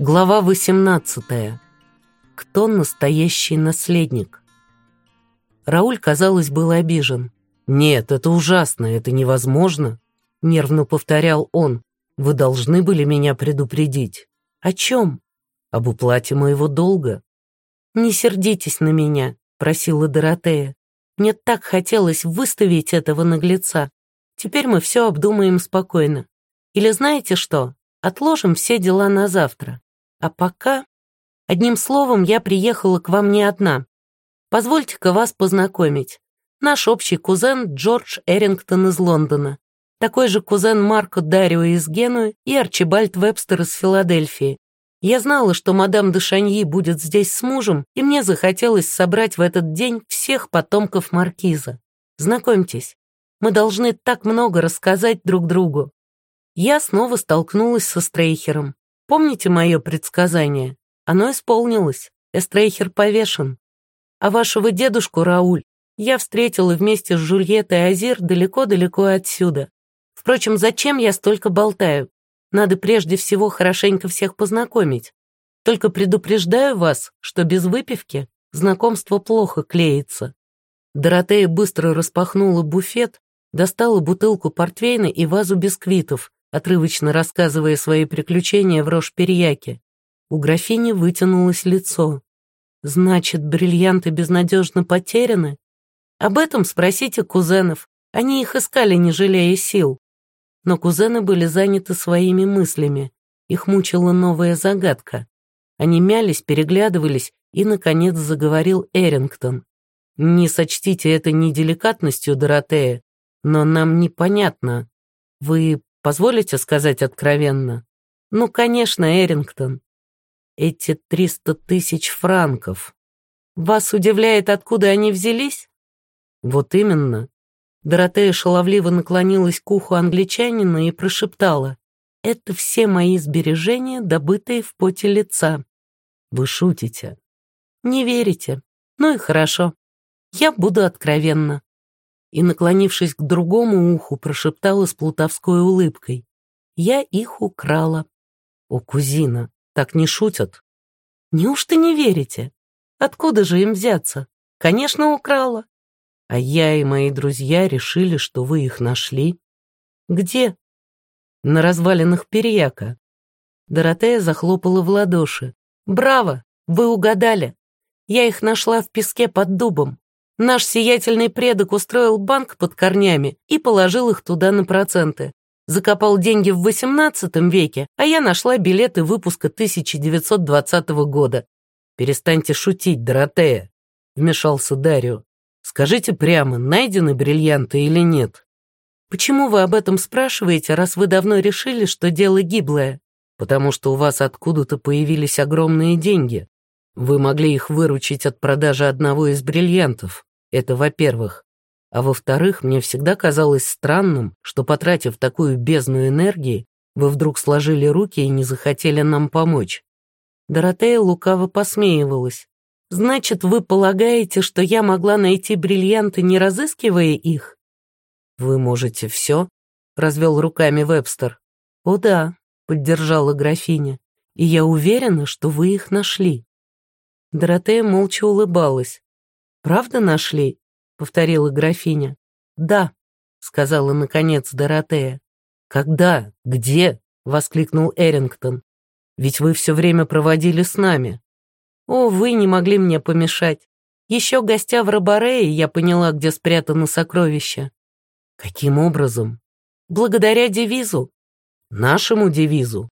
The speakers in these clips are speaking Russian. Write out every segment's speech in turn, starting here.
Глава 18. Кто настоящий наследник? Рауль, казалось, был обижен. «Нет, это ужасно, это невозможно», — нервно повторял он. «Вы должны были меня предупредить». «О чем?» «Об уплате моего долга». «Не сердитесь на меня», — просила Доротея. «Мне так хотелось выставить этого наглеца. Теперь мы все обдумаем спокойно. Или знаете что? Отложим все дела на завтра. А пока... Одним словом, я приехала к вам не одна. Позвольте-ка вас познакомить. Наш общий кузен Джордж Эрингтон из Лондона. Такой же кузен Марко Дарио из Генуи и Арчибальд Вебстер из Филадельфии. Я знала, что мадам де будет здесь с мужем, и мне захотелось собрать в этот день всех потомков маркиза. Знакомьтесь, мы должны так много рассказать друг другу. Я снова столкнулась со Стрейхером. Помните мое предсказание? Оно исполнилось. Эстрейхер повешен. А вашего дедушку, Рауль, я встретила вместе с Жульеттой Азир далеко-далеко отсюда. Впрочем, зачем я столько болтаю? Надо прежде всего хорошенько всех познакомить. Только предупреждаю вас, что без выпивки знакомство плохо клеится. Доротея быстро распахнула буфет, достала бутылку портвейна и вазу бисквитов, отрывочно рассказывая свои приключения в Рош-Перьяке. У графини вытянулось лицо. «Значит, бриллианты безнадежно потеряны? Об этом спросите кузенов. Они их искали, не жалея сил». Но кузены были заняты своими мыслями. Их мучила новая загадка. Они мялись, переглядывались, и, наконец, заговорил Эрингтон. «Не сочтите это неделикатностью, Доротея, но нам непонятно. Вы Позволите сказать откровенно? Ну, конечно, Эрингтон. Эти триста тысяч франков. Вас удивляет, откуда они взялись? Вот именно. Доротея шаловливо наклонилась к уху англичанина и прошептала. Это все мои сбережения, добытые в поте лица. Вы шутите. Не верите. Ну и хорошо. Я буду откровенна и, наклонившись к другому уху, прошептала с плутовской улыбкой. «Я их украла». «О, кузина, так не шутят?» «Неужто не верите? Откуда же им взяться? Конечно, украла». «А я и мои друзья решили, что вы их нашли». «Где?» «На развалинах Перьяка». Доротея захлопала в ладоши. «Браво! Вы угадали! Я их нашла в песке под дубом. Наш сиятельный предок устроил банк под корнями и положил их туда на проценты. Закопал деньги в XVIII веке, а я нашла билеты выпуска 1920 года. «Перестаньте шутить, Доротея», — вмешался Дарио. «Скажите прямо, найдены бриллианты или нет?» «Почему вы об этом спрашиваете, раз вы давно решили, что дело гиблое?» «Потому что у вас откуда-то появились огромные деньги. Вы могли их выручить от продажи одного из бриллиантов. Это во-первых. А во-вторых, мне всегда казалось странным, что, потратив такую бездну энергии, вы вдруг сложили руки и не захотели нам помочь. Доротея лукаво посмеивалась. «Значит, вы полагаете, что я могла найти бриллианты, не разыскивая их?» «Вы можете все?» — развел руками Вебстер. «О да», — поддержала графиня, «и я уверена, что вы их нашли». Доротея молча улыбалась. «Правда нашли?» — повторила графиня. «Да», — сказала наконец Доротея. «Когда? Где?» — воскликнул Эрингтон. «Ведь вы все время проводили с нами». «О, вы не могли мне помешать. Еще гостя в Робарее я поняла, где спрятано сокровище». «Каким образом?» «Благодаря девизу». «Нашему девизу?»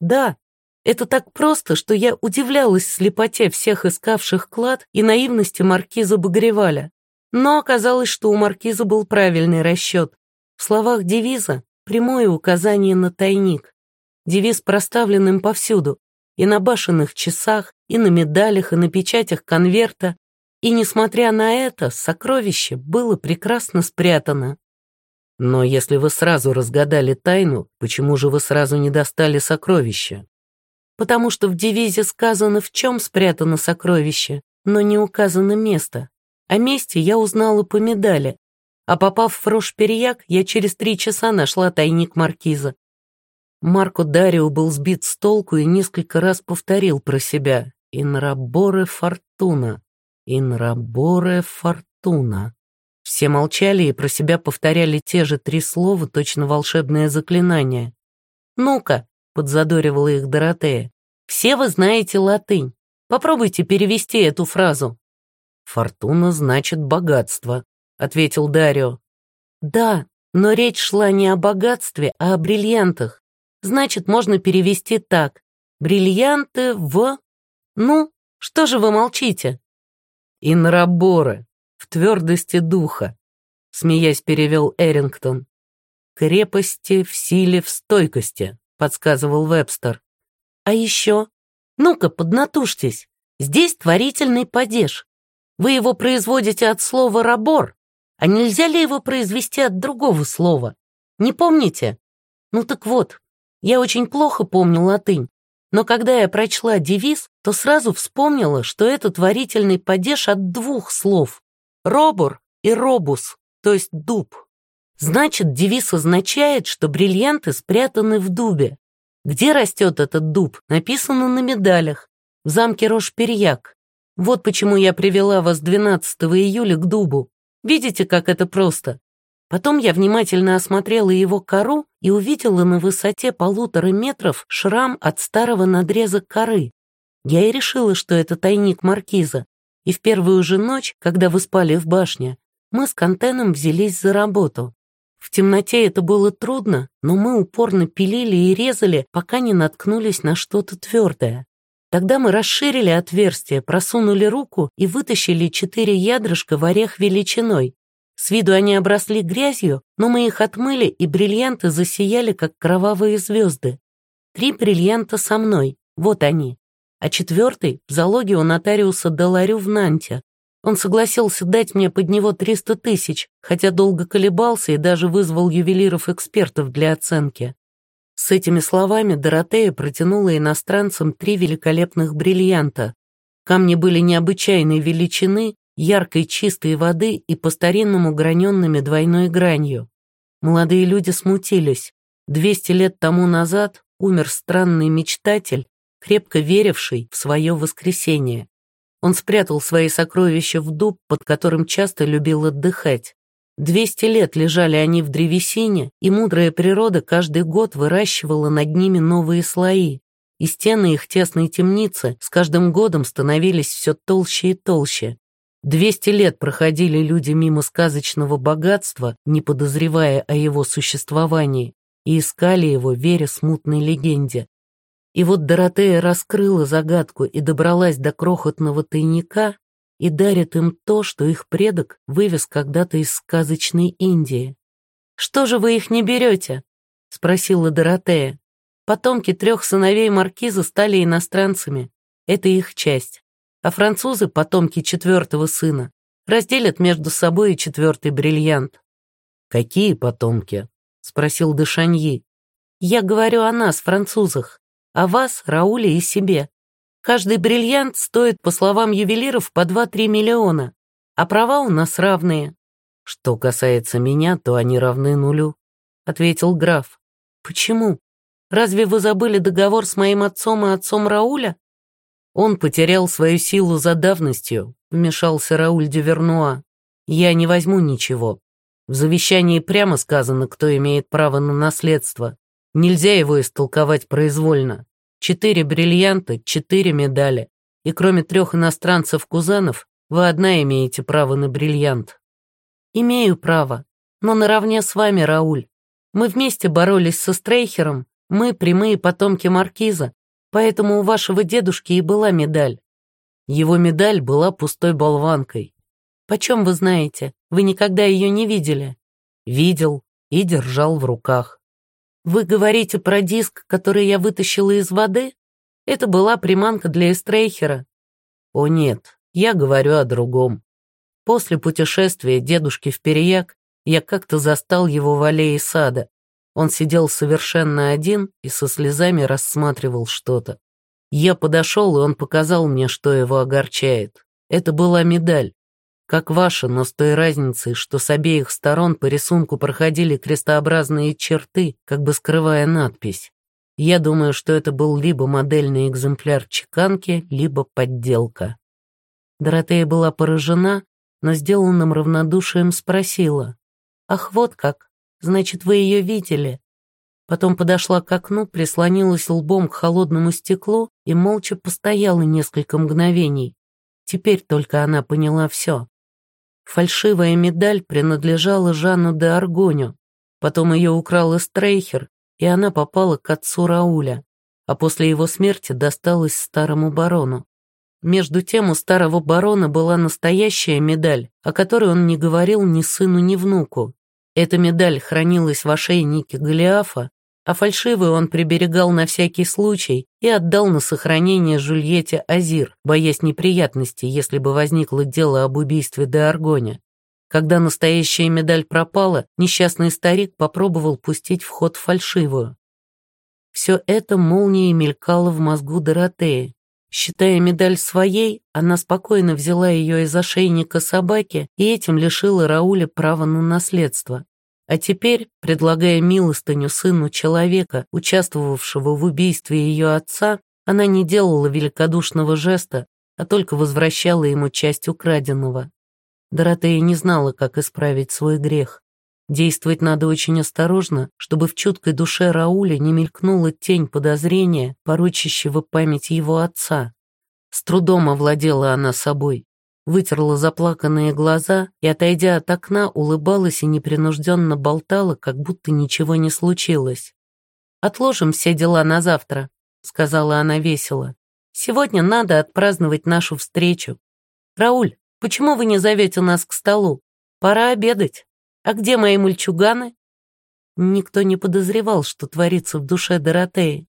«Да, это так просто, что я удивлялась слепоте всех искавших клад и наивности маркиза Багреваля. Но оказалось, что у маркиза был правильный расчет. В словах девиза прямое указание на тайник. Девиз проставлен им повсюду, и на башенных часах, и на медалях, и на печатях конверта. И, несмотря на это, сокровище было прекрасно спрятано. Но если вы сразу разгадали тайну, почему же вы сразу не достали сокровища? Потому что в девизе сказано, в чем спрятано сокровище, но не указано место. О месте я узнала по медали, а попав в Рош-Перьяк, я через три часа нашла тайник маркиза. Марко Дарио был сбит с толку и несколько раз повторил про себя «Инраборе фортуна, инраборе фортуна». Все молчали и про себя повторяли те же три слова, точно волшебное заклинание. «Ну-ка», — подзадоривала их Доротея, — «все вы знаете латынь. Попробуйте перевести эту фразу». «Фортуна значит богатство», — ответил Дарио. «Да, но речь шла не о богатстве, а о бриллиантах. Значит, можно перевести так. Бриллианты в... Ну, что же вы молчите?» «Инраборы», в твердости духа», — смеясь перевел Эрингтон. «Крепости в силе, в стойкости», — подсказывал Вебстер. «А еще? Ну-ка, поднатужьтесь. Здесь творительный падеж. Вы его производите от слова «рабор», а нельзя ли его произвести от другого слова? Не помните? Ну так вот, я очень плохо помню латынь, но когда я прочла девиз, то сразу вспомнила, что это творительный падеж от двух слов Робур и робус, то есть дуб. Значит, девиз означает, что бриллианты спрятаны в дубе. Где растет этот дуб, написано на медалях, в замке Рош-Перьяк. Вот почему я привела вас 12 июля к дубу. Видите, как это просто? Потом я внимательно осмотрела его кору и увидела на высоте полутора метров шрам от старого надреза коры. Я и решила, что это тайник маркиза, и в первую же ночь, когда вы спали в башне, мы с Кантеном взялись за работу. В темноте это было трудно, но мы упорно пилили и резали, пока не наткнулись на что-то твердое. Тогда мы расширили отверстие, просунули руку и вытащили четыре ядрышка в орех величиной. С виду они обросли грязью, но мы их отмыли, и бриллианты засияли, как кровавые звезды. Три бриллианта со мной, вот они а четвертый — в залоге у нотариуса Деларю в Нанте. Он согласился дать мне под него 300 тысяч, хотя долго колебался и даже вызвал ювелиров-экспертов для оценки. С этими словами Доротея протянула иностранцам три великолепных бриллианта. Камни были необычайной величины, яркой чистой воды и по-старинному граненными двойной гранью. Молодые люди смутились. Двести лет тому назад умер странный мечтатель, крепко веривший в свое воскресение. Он спрятал свои сокровища в дуб, под которым часто любил отдыхать. Двести лет лежали они в древесине, и мудрая природа каждый год выращивала над ними новые слои, и стены их тесной темницы с каждым годом становились все толще и толще. Двести лет проходили люди мимо сказочного богатства, не подозревая о его существовании, и искали его, веря смутной легенде. И вот Доротея раскрыла загадку и добралась до крохотного тайника и дарит им то, что их предок вывез когда-то из сказочной Индии. «Что же вы их не берете?» — спросила Доротея. Потомки трех сыновей маркиза стали иностранцами. Это их часть. А французы, потомки четвертого сына, разделят между собой и четвертый бриллиант. «Какие потомки?» — спросил Дешаньи. «Я говорю о нас, французах а вас, Рауле и себе. Каждый бриллиант стоит, по словам ювелиров, по 2-3 миллиона, а права у нас равные. Что касается меня, то они равны нулю, ответил граф. Почему? Разве вы забыли договор с моим отцом и отцом Рауля? Он потерял свою силу за давностью, вмешался Рауль де Вернуа. Я не возьму ничего. В завещании прямо сказано, кто имеет право на наследство. Нельзя его истолковать произвольно. Четыре бриллианта, четыре медали. И кроме трех иностранцев-кузенов, вы одна имеете право на бриллиант. Имею право, но наравне с вами, Рауль. Мы вместе боролись со Стрейхером, мы прямые потомки Маркиза, поэтому у вашего дедушки и была медаль. Его медаль была пустой болванкой. Почем вы знаете? Вы никогда ее не видели? Видел и держал в руках. «Вы говорите про диск, который я вытащила из воды? Это была приманка для Эстрейхера». «О нет, я говорю о другом. После путешествия дедушки в Переяк я как-то застал его в аллее сада. Он сидел совершенно один и со слезами рассматривал что-то. Я подошел, и он показал мне, что его огорчает. Это была медаль как ваша, но с той разницей, что с обеих сторон по рисунку проходили крестообразные черты, как бы скрывая надпись. Я думаю, что это был либо модельный экземпляр чеканки, либо подделка. Доротея была поражена, но сделанным равнодушием спросила. «Ах, вот как! Значит, вы ее видели?» Потом подошла к окну, прислонилась лбом к холодному стеклу и молча постояла несколько мгновений. Теперь только она поняла все. Фальшивая медаль принадлежала Жанну де Аргоню. Потом ее украл Эстрейхер, и она попала к отцу Рауля, а после его смерти досталась старому барону. Между тем у старого барона была настоящая медаль, о которой он не говорил ни сыну, ни внуку. Эта медаль хранилась в ошейнике Голиафа, а фальшивую он приберегал на всякий случай и отдал на сохранение Жульете Азир, боясь неприятностей, если бы возникло дело об убийстве де Аргоне. Когда настоящая медаль пропала, несчастный старик попробовал пустить в ход фальшивую. Все это молнией мелькало в мозгу Доротеи. Считая медаль своей, она спокойно взяла ее из ошейника собаки и этим лишила Рауля права на наследство. А теперь, предлагая милостыню сыну человека, участвовавшего в убийстве ее отца, она не делала великодушного жеста, а только возвращала ему часть украденного. Доротея не знала, как исправить свой грех. Действовать надо очень осторожно, чтобы в чуткой душе Рауля не мелькнула тень подозрения, порочащего память его отца. С трудом овладела она собой вытерла заплаканные глаза и, отойдя от окна, улыбалась и непринужденно болтала, как будто ничего не случилось. «Отложим все дела на завтра», — сказала она весело. «Сегодня надо отпраздновать нашу встречу. Рауль, почему вы не зовете нас к столу? Пора обедать. А где мои мальчуганы?» Никто не подозревал, что творится в душе Доротеи.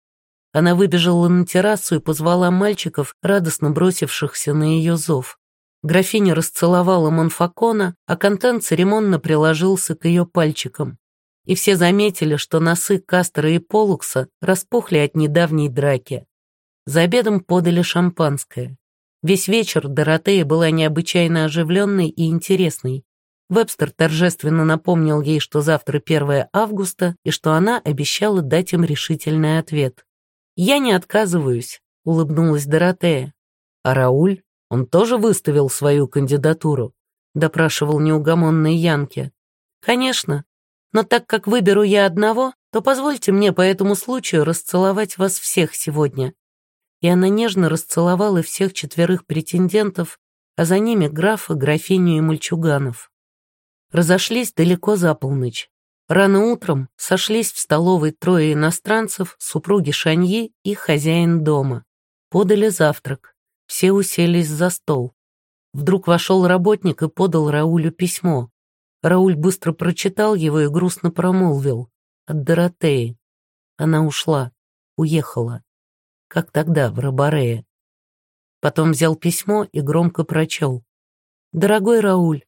Она выбежала на террасу и позвала мальчиков, радостно бросившихся на ее зов. Графиня расцеловала Монфакона, а Контент церемонно приложился к ее пальчикам. И все заметили, что носы Кастера и Полукса распухли от недавней драки. За обедом подали шампанское. Весь вечер Доротея была необычайно оживленной и интересной. Вебстер торжественно напомнил ей, что завтра 1 августа и что она обещала дать им решительный ответ. «Я не отказываюсь», — улыбнулась Доротея. А Рауль? Он тоже выставил свою кандидатуру?» — допрашивал неугомонный Янке. «Конечно. Но так как выберу я одного, то позвольте мне по этому случаю расцеловать вас всех сегодня». И она нежно расцеловала всех четверых претендентов, а за ними графа, графиню и мальчуганов. Разошлись далеко за полночь. Рано утром сошлись в столовой трое иностранцев, супруги Шаньи и хозяин дома. Подали завтрак. Все уселись за стол. Вдруг вошел работник и подал Раулю письмо. Рауль быстро прочитал его и грустно промолвил. От Доротеи. Она ушла, уехала. Как тогда, в Рабарее. Потом взял письмо и громко прочел. «Дорогой Рауль,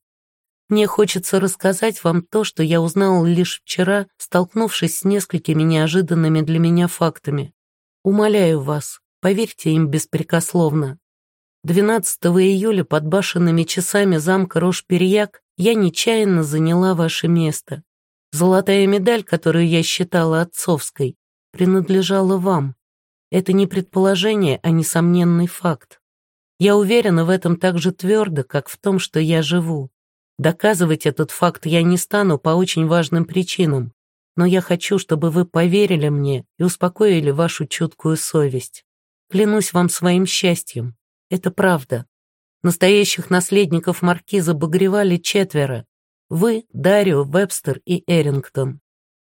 мне хочется рассказать вам то, что я узнал лишь вчера, столкнувшись с несколькими неожиданными для меня фактами. Умоляю вас, поверьте им беспрекословно. 12 июля под башенными часами замка Рош-Перьяк я нечаянно заняла ваше место. Золотая медаль, которую я считала отцовской, принадлежала вам. Это не предположение, а несомненный факт. Я уверена в этом так же твердо, как в том, что я живу. Доказывать этот факт я не стану по очень важным причинам, но я хочу, чтобы вы поверили мне и успокоили вашу чуткую совесть. Клянусь вам своим счастьем, это правда. Настоящих наследников маркиза Багревали четверо. Вы, Дарио, Вебстер и Эрингтон.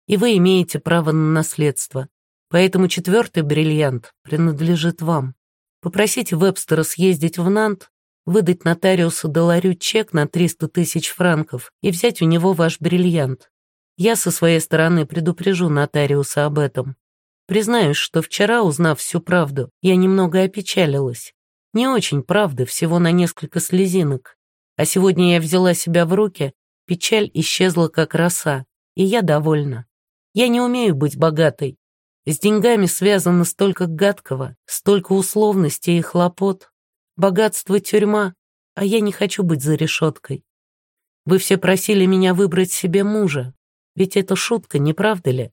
И вы имеете право на наследство. Поэтому четвертый бриллиант принадлежит вам. Попросите Вебстера съездить в Нант, выдать нотариусу Доларю чек на 300 тысяч франков и взять у него ваш бриллиант. Я со своей стороны предупрежу нотариуса об этом. Признаюсь, что вчера, узнав всю правду, я немного опечалилась. Не очень, правда, всего на несколько слезинок. А сегодня я взяла себя в руки, печаль исчезла как роса, и я довольна. Я не умею быть богатой. С деньгами связано столько гадкого, столько условностей и хлопот. Богатство — тюрьма, а я не хочу быть за решеткой. Вы все просили меня выбрать себе мужа, ведь это шутка, не правда ли?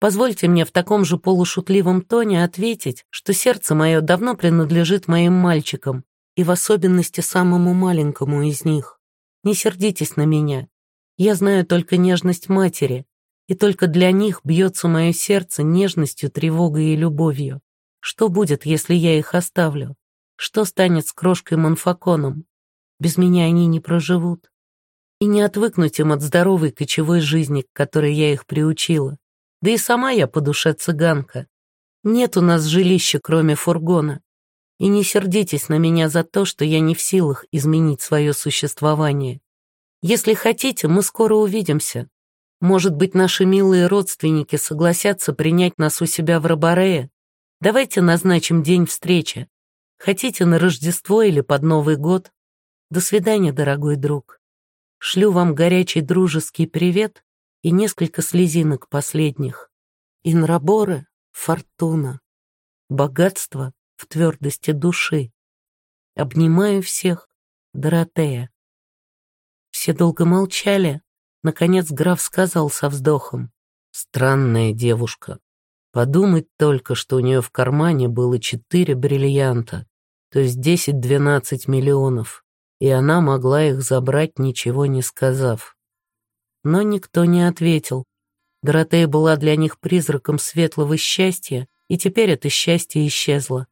Позвольте мне в таком же полушутливом тоне ответить, что сердце мое давно принадлежит моим мальчикам, и в особенности самому маленькому из них. Не сердитесь на меня. Я знаю только нежность матери, и только для них бьется мое сердце нежностью, тревогой и любовью. Что будет, если я их оставлю? Что станет с крошкой Монфаконом? Без меня они не проживут. И не отвыкнуть им от здоровой кочевой жизни, к которой я их приучила. Да и сама я по душе цыганка. Нет у нас жилища, кроме фургона. И не сердитесь на меня за то, что я не в силах изменить свое существование. Если хотите, мы скоро увидимся. Может быть, наши милые родственники согласятся принять нас у себя в Рабарее? Давайте назначим день встречи. Хотите на Рождество или под Новый год? До свидания, дорогой друг. Шлю вам горячий дружеский привет и несколько слезинок последних. Инраборы — фортуна, богатство в твердости души. Обнимаю всех, Доротея. Все долго молчали. Наконец граф сказал со вздохом. Странная девушка. Подумать только, что у нее в кармане было четыре бриллианта, то есть десять-двенадцать миллионов, и она могла их забрать, ничего не сказав. Но никто не ответил. Доротея была для них призраком светлого счастья, и теперь это счастье исчезло.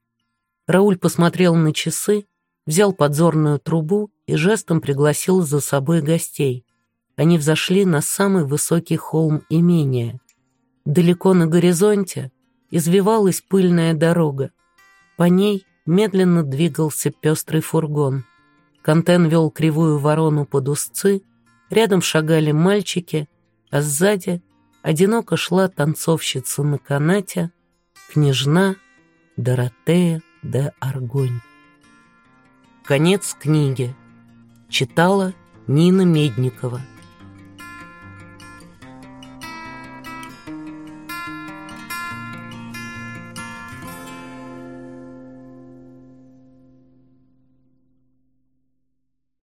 Рауль посмотрел на часы, взял подзорную трубу и жестом пригласил за собой гостей. Они взошли на самый высокий холм имения. Далеко на горизонте извивалась пыльная дорога. По ней медленно двигался пестрый фургон. Контен вел кривую ворону под узцы, рядом шагали мальчики, а сзади одиноко шла танцовщица на канате, княжна Доротея де Аргонь. Конец книги. Читала Нина Медникова.